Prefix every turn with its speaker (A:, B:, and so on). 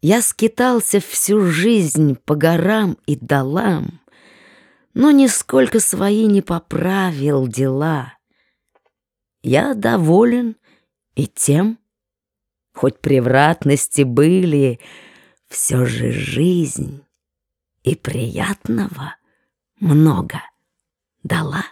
A: Я скитался всю жизнь по горам и долам, Но нисколько свои не поправил дела. Я доволен и тем, Хоть превратности были, Все же жизнь и приятного много дала.